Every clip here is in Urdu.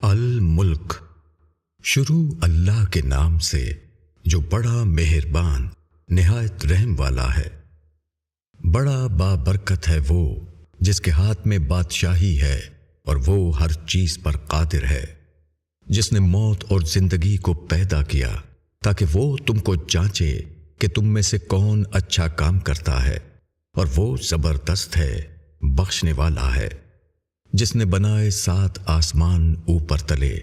الملک۔ شروع اللہ کے نام سے جو بڑا مہربان، نہایت رحم والا ہے۔ بڑا بابرکت ہے وہ جس کے ہاتھ میں بادشاہی ہے اور وہ ہر چیز پر قادر ہے۔ جس نے موت اور زندگی کو پیدا کیا تاکہ وہ تم کو جانچے کہ تم میں سے کون اچھا کام کرتا ہے اور وہ زبردست ہے، بخشنے والا ہے۔ جس نے بنائے سات آسمان اوپر تلے۔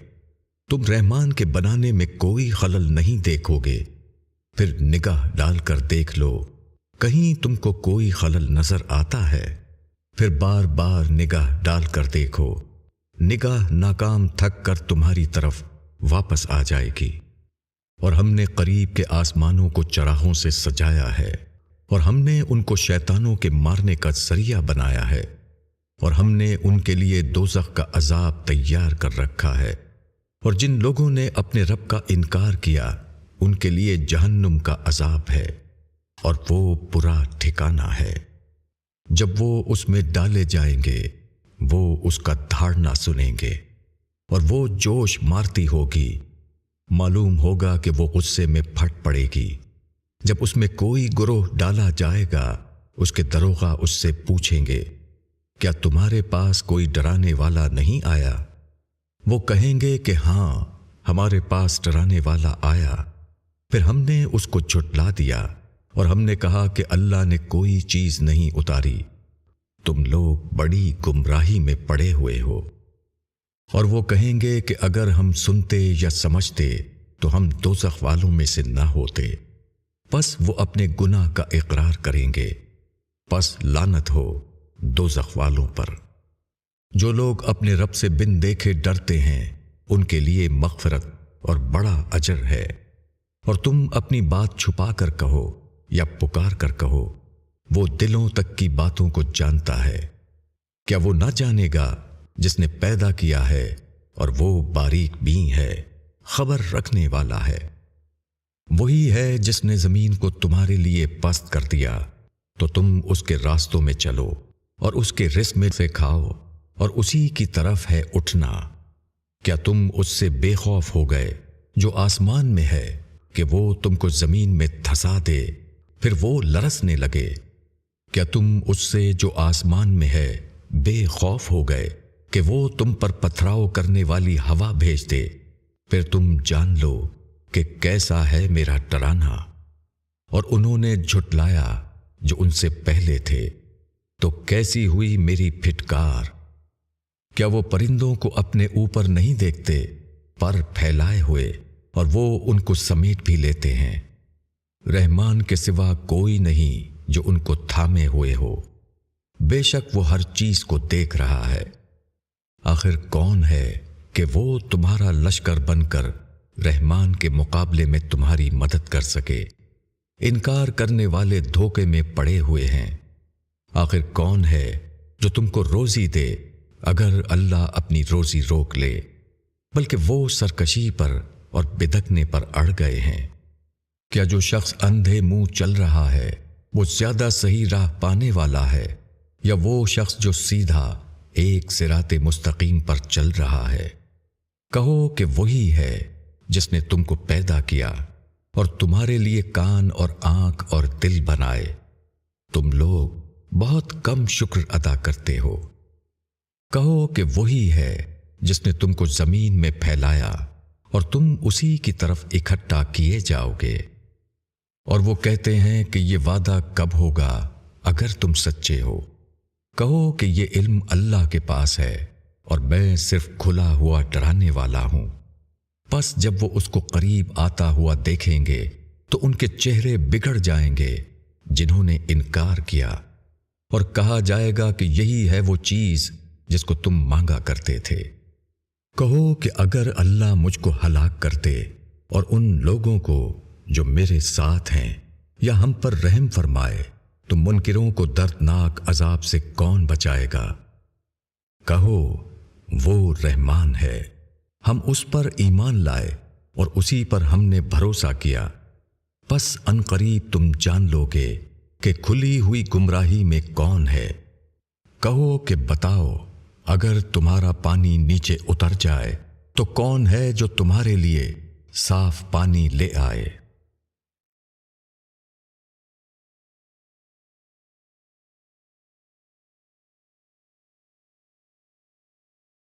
تم رحمان کے بنانے میں کوئی خلل نہیں دیکھو گے۔ پھر نگاہ ڈال کر دیکھ لو، کہیں تم کو کوئی خلل نظر آتا ہے۔ پھر بار بار نگاہ ڈال کر دیکھو۔ نگاہ ناکام تھک کر تمہاری طرف واپس آ جائے گی۔ اور ہم نے قریب کے آسمانوں کو چراہوں سے سجایا ہے۔ اور ہم نے ان کو شیطانوں کے مارنے کا ذریعہ بنایا ہے۔ اور ہم نے ان کے لیے دوزخ کا عذاب تیار کر رکھا ہے۔ اور جن لوگوں نے اپنے رب کا انکار کیا، ان کے لیے جہنم کا عذاب ہے اور وہ برا ٹھکانہ ہے۔ جب وہ اس میں ڈالے جائیں گے، وہ اس کا دھاڑنا سنیں گے اور وہ جوش مارتی ہوگی۔ معلوم ہوگا کہ وہ غصے میں پھٹ پڑے گی۔ جب اس میں کوئی گروہ ڈالا جائے گا، اس کے دروغہ اس سے پوچھیں گے۔ کیا تمہارے پاس کوئی ڈرانے والا نہیں آیا؟ وہ کہیں گے کہ ہاں ہمارے پاس ڈرانے والا آیا۔ پھر ہم نے اس کو چھٹلا دیا اور ہم نے کہا کہ اللہ نے کوئی چیز نہیں اتاری۔ تم لوگ بڑی گمراہی میں پڑے ہوئے ہو۔ اور وہ کہیں گے کہ اگر ہم سنتے یا سمجھتے تو ہم دو والوں میں سے نہ ہوتے۔ پس وہ اپنے گناہ کا اقرار کریں گے۔ پس لانت ہو۔ دو والوں پر۔ جو لوگ اپنے رب سے بن دیکھے ڈرتے ہیں، ان کے لیے مغفرت اور بڑا اجر ہے۔ اور تم اپنی بات چھپا کر کہو یا پکار کر کہو، وہ دلوں تک کی باتوں کو جانتا ہے۔ کیا وہ نہ جانے گا جس نے پیدا کیا ہے اور وہ باریک بھی ہے، خبر رکھنے والا ہے۔ وہی ہے جس نے زمین کو تمہارے لیے پست کر دیا، تو تم اس کے راستوں میں چلو۔ اور اس کے رسم سے کھاؤ اور اسی کی طرف ہے اٹھنا۔ کیا تم اس سے بے خوف ہو گئے جو آسمان میں ہے کہ وہ تم کو زمین میں دھسا دے؟ پھر وہ لرسنے لگے۔ کیا تم اس سے جو آسمان میں ہے بے خوف ہو گئے کہ وہ تم پر پتھراؤ کرنے والی ہوا بھیج دے؟ پھر تم جان لو کہ کیسا ہے میرا ٹرانا اور انہوں نے جھٹلایا جو ان سے پہلے تھے۔ تو کیسی ہوئی میری پھٹکار؟ کیا وہ پرندوں کو اپنے اوپر نہیں دیکھتے، پر پھیلائے ہوئے، اور وہ ان کو سمیٹ بھی لیتے ہیں؟ رحمان کے سوا کوئی نہیں جو ان کو تھامے ہوئے ہو۔ بے شک وہ ہر چیز کو دیکھ رہا ہے۔ آخر کون ہے کہ وہ تمہارا لشکر بن کر رحمان کے مقابلے میں تمہاری مدد کر سکے؟ انکار کرنے والے دھوکے میں پڑے ہوئے ہیں۔ آخر کون ہے جو تم کو روزی دے اگر اللہ اپنی روزی روک لے؟ بلکہ وہ سرکشی پر اور بدکنے پر اڑ گئے ہیں۔ کیا جو شخص اندھے منہ چل رہا ہے، وہ زیادہ صحیح راہ پانے والا ہے؟ یا وہ شخص جو سیدھا ایک سرات مستقیم پر چل رہا ہے؟ کہو کہ وہی ہے جس نے تم کو پیدا کیا اور تمہارے لیے کان اور آنکھ اور دل بنائے۔ تم لوگ بہت کم شکر ادا کرتے ہو۔ کہو کہ وہی ہے جس نے تم کو زمین میں پھیلایا اور تم اسی کی طرف اکٹھا کیے جاؤ گے۔ اور وہ کہتے ہیں کہ یہ وعدہ کب ہوگا اگر تم سچے ہو۔ کہو کہ یہ علم اللہ کے پاس ہے اور میں صرف کھلا ہوا ڈرانے والا ہوں۔ بس جب وہ اس کو قریب آتا ہوا دیکھیں گے تو ان کے چہرے بگڑ جائیں گے جنہوں نے انکار کیا۔ اور کہا جائے گا کہ یہی ہے وہ چیز جس کو تم مانگا کرتے تھے۔ کہو کہ اگر اللہ مجھ کو ہلاک کرتے اور ان لوگوں کو جو میرے ساتھ ہیں یا ہم پر رحم فرمائے، تو منکروں کو دردناک عذاب سے کون بچائے گا؟ کہو، وہ رحمان ہے۔ ہم اس پر ایمان لائے اور اسی پر ہم نے بھروسہ کیا۔ بس ان قریب تم جان لو گے کہ کھلی ہوئی گمراہی میں کون ہے؟ کہو کہ بتاؤ، اگر تمہارا پانی نیچے اتر جائے تو کون ہے جو تمہارے لیے صاف پانی لے آئے؟